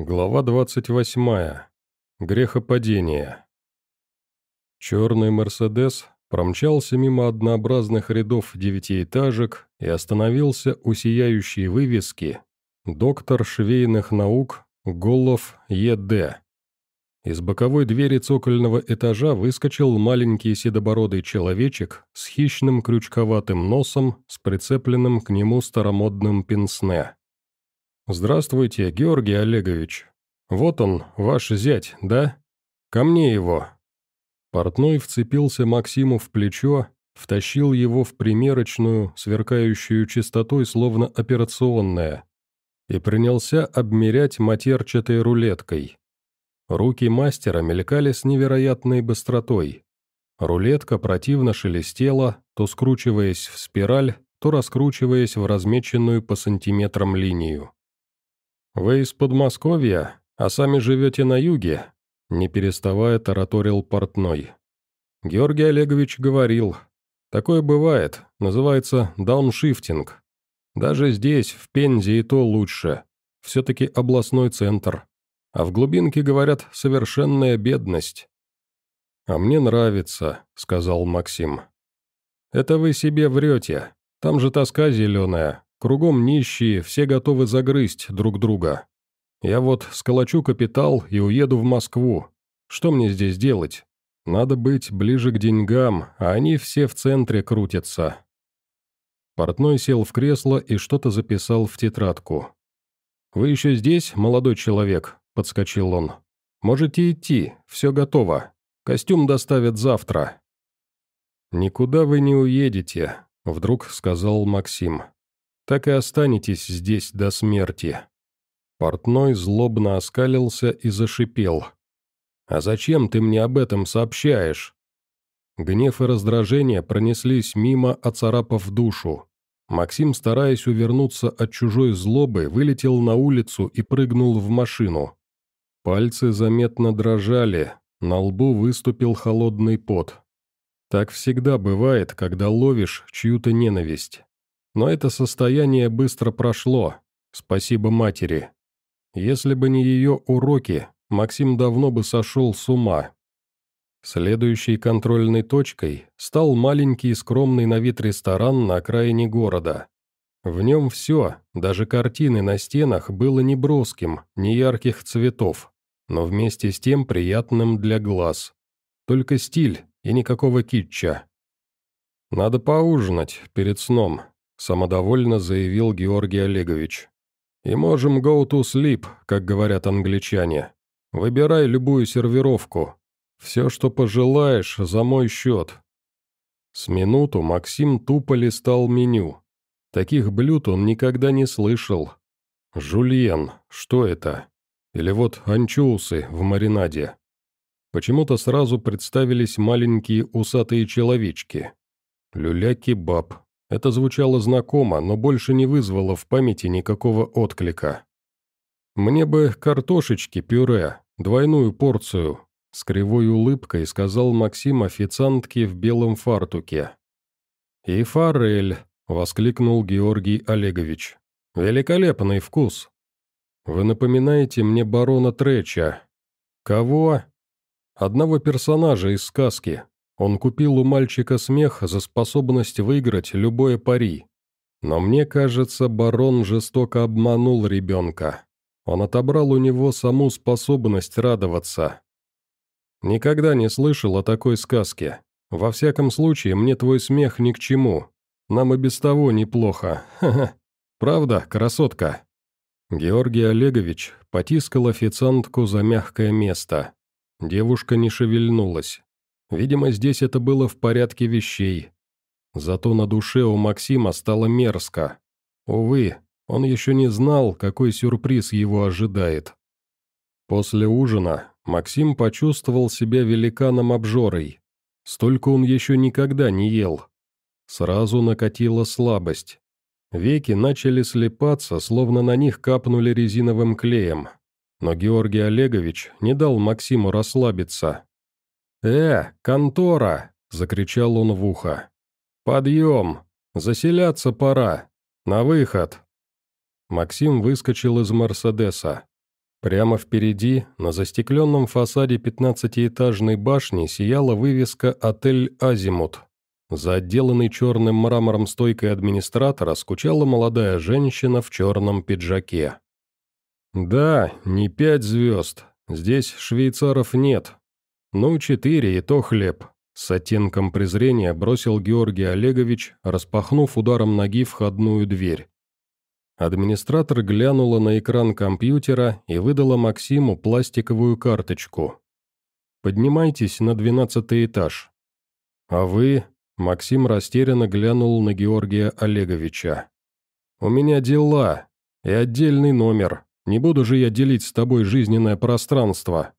Глава 28. Грехопадение. Черный «Мерседес» промчался мимо однообразных рядов девятиэтажек и остановился у сияющей вывески «Доктор швейных наук Голов Е.Д». Из боковой двери цокольного этажа выскочил маленький седобородый человечек с хищным крючковатым носом с прицепленным к нему старомодным пенсне. «Здравствуйте, Георгий Олегович. Вот он, ваш зять, да? Ко мне его». Портной вцепился Максиму в плечо, втащил его в примерочную, сверкающую чистотой, словно операционная, и принялся обмерять матерчатой рулеткой. Руки мастера мелькали с невероятной быстротой. Рулетка противно шелестела, то скручиваясь в спираль, то раскручиваясь в размеченную по сантиметрам линию. «Вы из Подмосковья, а сами живете на юге?» Не переставая тараторил портной. Георгий Олегович говорил, «Такое бывает, называется дауншифтинг. Даже здесь, в Пензе, и то лучше. Все-таки областной центр. А в глубинке, говорят, совершенная бедность». «А мне нравится», — сказал Максим. «Это вы себе врете. Там же тоска зеленая, Кругом нищие, все готовы загрызть друг друга. Я вот сколочу капитал и уеду в Москву. Что мне здесь делать? Надо быть ближе к деньгам, а они все в центре крутятся». Портной сел в кресло и что-то записал в тетрадку. «Вы еще здесь, молодой человек?» – подскочил он. «Можете идти, все готово. Костюм доставят завтра». «Никуда вы не уедете», – вдруг сказал Максим так и останетесь здесь до смерти». Портной злобно оскалился и зашипел. «А зачем ты мне об этом сообщаешь?» Гнев и раздражение пронеслись мимо, оцарапав душу. Максим, стараясь увернуться от чужой злобы, вылетел на улицу и прыгнул в машину. Пальцы заметно дрожали, на лбу выступил холодный пот. Так всегда бывает, когда ловишь чью-то ненависть. Но это состояние быстро прошло, спасибо матери. Если бы не ее уроки, Максим давно бы сошел с ума. Следующей контрольной точкой стал маленький скромный на вид ресторан на окраине города. В нем все, даже картины на стенах, было не броским, не ярких цветов, но вместе с тем приятным для глаз. Только стиль и никакого китча. «Надо поужинать перед сном», самодовольно заявил Георгий Олегович. «И можем go to sleep, как говорят англичане. Выбирай любую сервировку. Все, что пожелаешь, за мой счет». С минуту Максим тупо листал меню. Таких блюд он никогда не слышал. Жульен, что это? Или вот анчоусы в маринаде. Почему-то сразу представились маленькие усатые человечки. Люля-кебаб, это звучало знакомо, но больше не вызвало в памяти никакого отклика. «Мне бы картошечки, пюре, двойную порцию», с кривой улыбкой сказал Максим официантке в белом фартуке. «И форель», — воскликнул Георгий Олегович. «Великолепный вкус». «Вы напоминаете мне барона Треча». «Кого?» «Одного персонажа из сказки, он купил у мальчика смех за способность выиграть любое пари. Но мне кажется, барон жестоко обманул ребенка. Он отобрал у него саму способность радоваться. Никогда не слышал о такой сказке. Во всяком случае, мне твой смех ни к чему. Нам и без того неплохо. Ха-ха. Правда, красотка?» Георгий Олегович потискал официантку за мягкое место. Девушка не шевельнулась. Видимо, здесь это было в порядке вещей. Зато на душе у Максима стало мерзко. Увы, он еще не знал, какой сюрприз его ожидает. После ужина Максим почувствовал себя великаном-обжорой. Столько он еще никогда не ел. Сразу накатила слабость. Веки начали слепаться, словно на них капнули резиновым клеем. Но Георгий Олегович не дал Максиму расслабиться. «Э, контора!» — закричал он в ухо. «Подъем! Заселяться пора! На выход!» Максим выскочил из «Мерседеса». Прямо впереди, на застекленном фасаде пятнадцатиэтажной башни, сияла вывеска «Отель Азимут». За отделанной черным мрамором стойкой администратора скучала молодая женщина в черном пиджаке. «Да, не пять звезд. Здесь швейцаров нет. Ну, четыре, и то хлеб», — с оттенком презрения бросил Георгий Олегович, распахнув ударом ноги входную дверь. Администратор глянула на экран компьютера и выдала Максиму пластиковую карточку. «Поднимайтесь на двенадцатый этаж». «А вы?» – Максим растерянно глянул на Георгия Олеговича. «У меня дела и отдельный номер. Не буду же я делить с тобой жизненное пространство.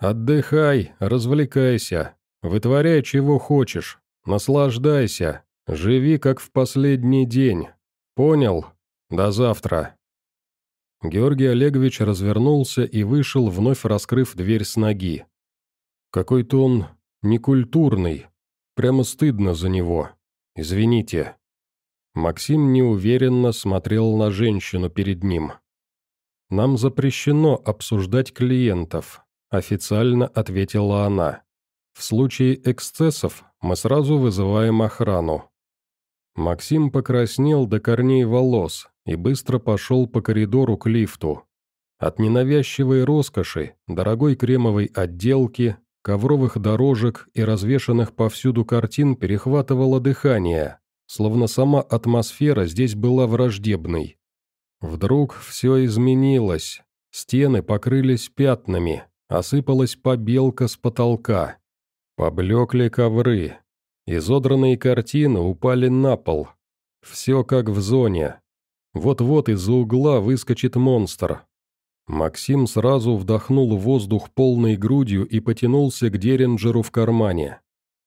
Отдыхай, развлекайся, вытворяй чего хочешь, наслаждайся, живи как в последний день. Понял?» «До завтра». Георгий Олегович развернулся и вышел, вновь раскрыв дверь с ноги. Какой-то он некультурный. Прямо стыдно за него. Извините. Максим неуверенно смотрел на женщину перед ним. «Нам запрещено обсуждать клиентов», – официально ответила она. «В случае эксцессов мы сразу вызываем охрану». Максим покраснел до корней волос, и быстро пошел по коридору к лифту. От ненавязчивой роскоши, дорогой кремовой отделки, ковровых дорожек и развешанных повсюду картин перехватывало дыхание, словно сама атмосфера здесь была враждебной. Вдруг все изменилось, стены покрылись пятнами, осыпалась побелка с потолка. Поблекли ковры, изодранные картины упали на пол. Все как в зоне, вот-вот из-за угла выскочит монстр. Максим сразу вдохнул воздух полной грудью и потянулся к Деренджеру в кармане.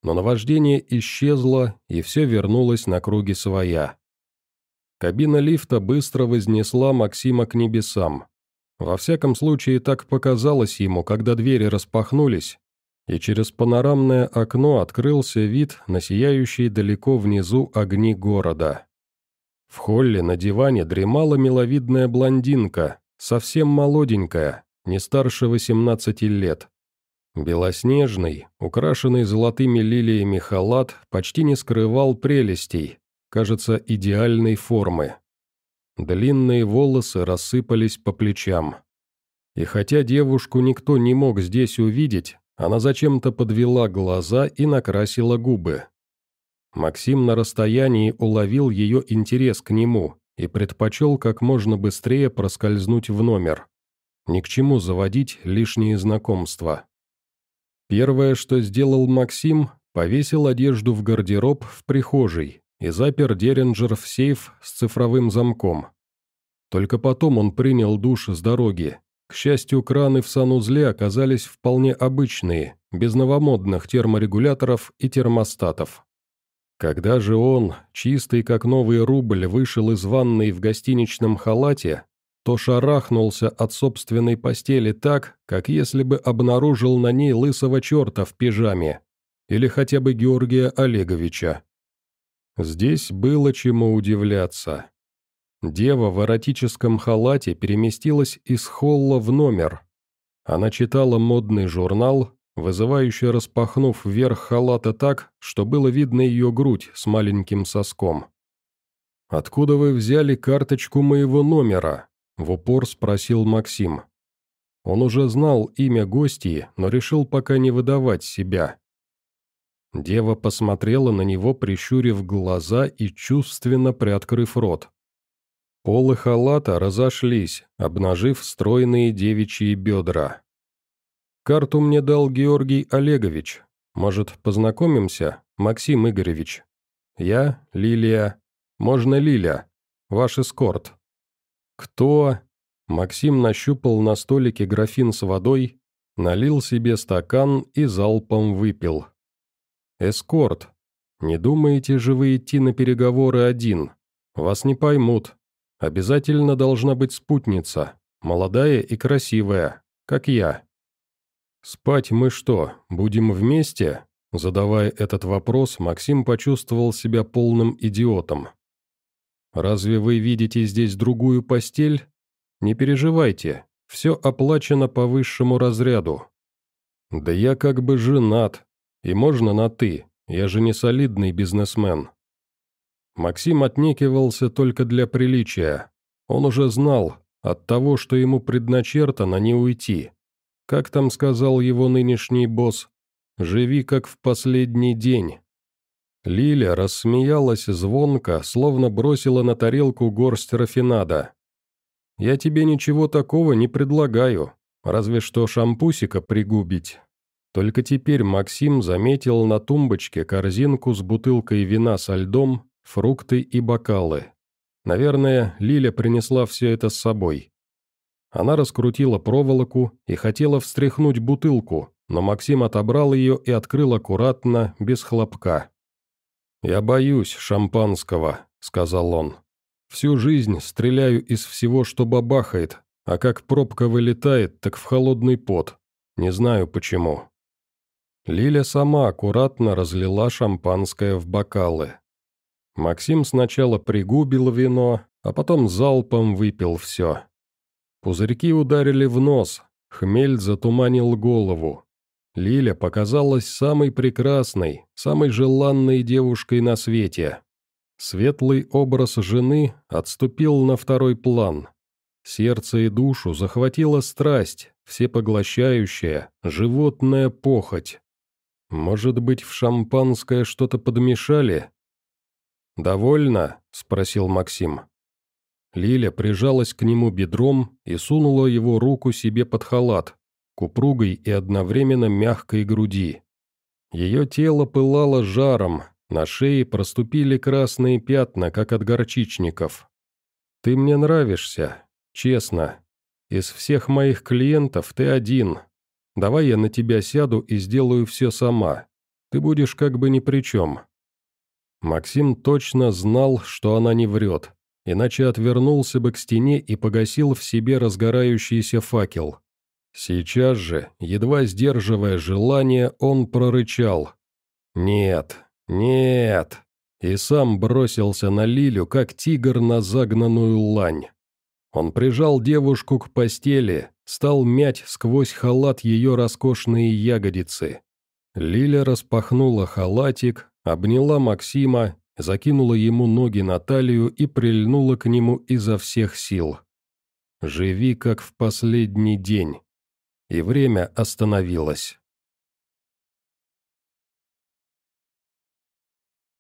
Но наваждение исчезло, и все вернулось на круги своя. Кабина лифта быстро вознесла Максима к небесам. Во всяком случае, так показалось ему, когда двери распахнулись, и через панорамное окно открылся вид на сияющие далеко внизу огни города. В холле на диване дремала миловидная блондинка, совсем молоденькая, не старше 18 лет. Белоснежный, украшенный золотыми лилиями халат почти не скрывал прелестей, кажется, идеальной формы. Длинные волосы рассыпались по плечам. И хотя девушку никто не мог здесь увидеть, она зачем-то подвела глаза и накрасила губы. Максим на расстоянии уловил ее интерес к нему и предпочел как можно быстрее проскользнуть в номер. Ни к чему заводить лишние знакомства. Первое, что сделал Максим, повесил одежду в гардероб в прихожей и запер Деренджер в сейф с цифровым замком. Только потом он принял душ с дороги. К счастью, краны в санузле оказались вполне обычные, без новомодных терморегуляторов и термостатов. Когда же он, чистый как новый рубль, вышел из ванной в гостиничном халате, то шарахнулся от собственной постели так, как если бы обнаружил на ней лысого черта в пижаме, или хотя бы Георгия Олеговича. Здесь было чему удивляться. Дева в эротическом халате переместилась из холла в номер. Она читала модный журнал, вызывающе распахнув верх халата так, что было видно ее грудь с маленьким соском. «Откуда вы взяли карточку моего номера?» – в упор спросил Максим. Он уже знал имя гостей, но решил пока не выдавать себя. Дева посмотрела на него, прищурив глаза и чувственно приоткрыв рот. Полы халата разошлись, обнажив стройные девичьи бедра. Карту мне дал Георгий Олегович. Может, познакомимся, Максим Игоревич? Я, Лилия. Можно Лиля. Ваш эскорт. Кто? Максим нащупал на столике графин с водой, налил себе стакан и залпом выпил. Эскорт. Не думаете же вы идти на переговоры один? Вас не поймут. Обязательно должна быть спутница, молодая и красивая, как я. «Спать мы что, будем вместе?» Задавая этот вопрос, Максим почувствовал себя полным идиотом. «Разве вы видите здесь другую постель? Не переживайте, Все оплачено по высшему разряду. Да я как бы женат, и можно на «ты», я же не солидный бизнесмен. Максим отнекивался только для приличия. Он уже знал, от того, что ему предначертано, не уйти. Как там сказал его нынешний босс, «Живи как в последний день». Лиля рассмеялась звонко, словно бросила на тарелку горсть рафинада. «Я тебе ничего такого не предлагаю, разве что шампусика пригубить». Только теперь Максим заметил на тумбочке корзинку с бутылкой вина со льдом, фрукты и бокалы. Наверное, Лиля принесла все это с собой. Она раскрутила проволоку и хотела встряхнуть бутылку, но Максим отобрал ее и открыл аккуратно, без хлопка. «Я боюсь шампанского», — сказал он. «Всю жизнь стреляю из всего, что бабахает, а как пробка вылетает, так в холодный пот. Не знаю почему». Лиля сама аккуратно разлила шампанское в бокалы. Максим сначала пригубил вино, а потом залпом выпил все. Пузырьки ударили в нос, хмель затуманил голову. Лиля показалась самой прекрасной, самой желанной девушкой на свете. Светлый образ жены отступил на второй план. Сердце и душу захватила страсть, всепоглощающая, животная похоть. Может быть, в шампанское что-то подмешали? «Довольно?» – спросил Максим. Лиля прижалась к нему бедром и сунула его руку себе под халат, к упругой и одновременно мягкой груди. Ее тело пылало жаром, на шее проступили красные пятна, как от горчичников. «Ты мне нравишься, честно. Из всех моих клиентов ты один. Давай я на тебя сяду и сделаю все сама. Ты будешь как бы ни при чем». Максим точно знал, что она не врет, иначе отвернулся бы к стене и погасил в себе разгорающийся факел. Сейчас же, едва сдерживая желание, он прорычал. «Нет, нет!» И сам бросился на Лилю, как тигр на загнанную лань. Он прижал девушку к постели, стал мять сквозь халат ее роскошные ягодицы. Лиля распахнула халатик, обняла Максима, закинула ему ноги на талию и прильнула к нему изо всех сил. «Живи, как в последний день», и время остановилось.